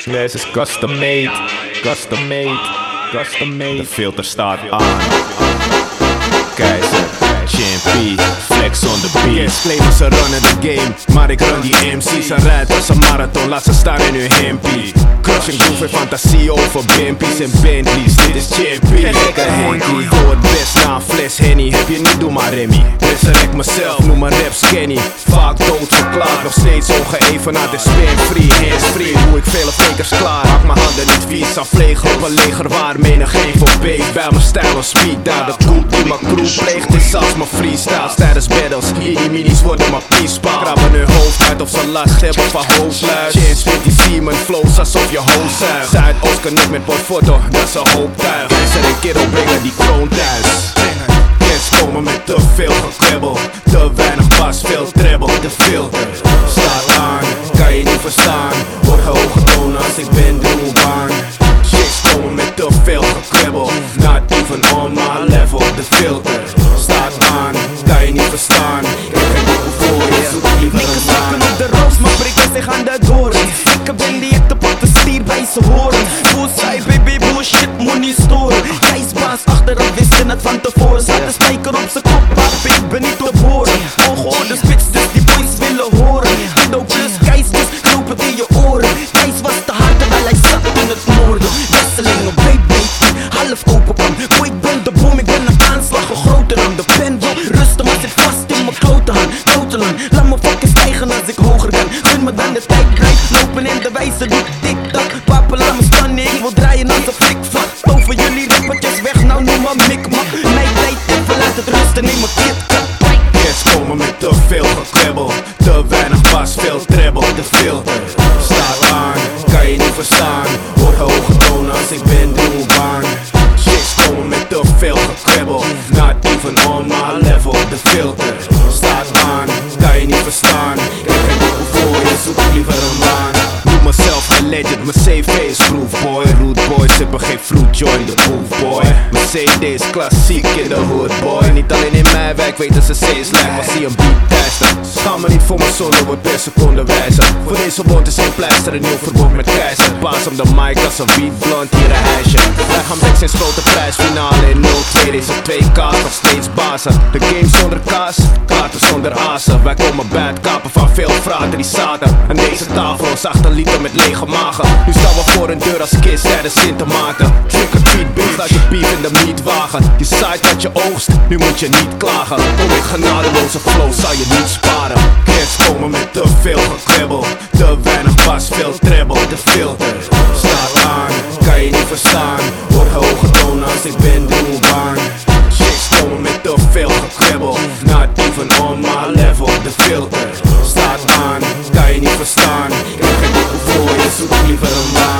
Slash is custom made, custom made, custom made. De filter staat aan. Keizer, Champion, flex on the beat. Yes, claimen ze runnen de game, maar ik run die MC's. Ze rijdt als een marathon, laat ze staan in hun hempie. Crushing groove en fantasie over Bimpies en Bentleys. Dit is Champion, lekker Henky. Doe het best na een fles Henny, heb je niet, doe maar Remy. Resurrect mezelf, noem mijn rap skinny. Vaak dood verklaard, nog steeds ongeëvenaard en spin free. Hands free, ik vele fakers klaar. Maak mijn handen niet vies, aan vleeg op een leger waar menig geen beet. Bij mijn stijl een speed, daar de koep die mijn crew pleegt is als mijn freestyles tijdens battles. Die minis worden mijn piespaal. Krabben hun hoofd uit of ze last hebben van hoofdluis. Chance met die Seaman flows alsof je hoofd zuigt. Zuidoost kan niet met portfoto, dat is een hoop tuig. Mensen en kerel brengen die kroon thuis. Kids komen met te veel gekwebbel. Te weinig bas, veel gekwebbel. Not even on my level, de filter. Staat aan, kan je niet verstaan. Ik de filter Staat aan, kan je niet verstaan. Hoor hoge toon als ik ben de baan Chicks komen met te veel gekwebbel Not even on my level, de filter. Staat aan, kan je niet verstaan. Ik heb boeken voor je, zoek liever een baan. Noem mezelf een legend, mijn CV is proof boy. Root boys hebben geen fruit join the boy. Is klassiek in de hood boy. Niet alleen in mijn wijk weten ze steeds lijkt Maar zie een beat testen Schaam me niet voor mijn solo, wordt per seconde wijzer Voor deze wond is geen pleister, een nieuw verbod met keizer. Paas om de mic als een beat blond, hier een ijsje. Wij gaan back sinds grote prijsfinale in 0-2 Deze 2K nog steeds bazen. De game zonder kaas, zonder azen. Wij komen bij het kapen van veel fraten die zaten Aan deze tafel. Ons achter liter met lege magen. Nu staan we voor een deur als kist tijdens Sintermaten Trick or treat bitch, laat je beef in de meatwagen. Je zaait wat je oogst, nu moet je niet klagen. Kom in genadeloze flow, zal je niet sparen. Kids komen met te veel gekwebbel Te weinig bas, veel treble, de filter Staat aan, kan je niet verstaan. Hoor hoge toon als ik ben de filter Staat aan,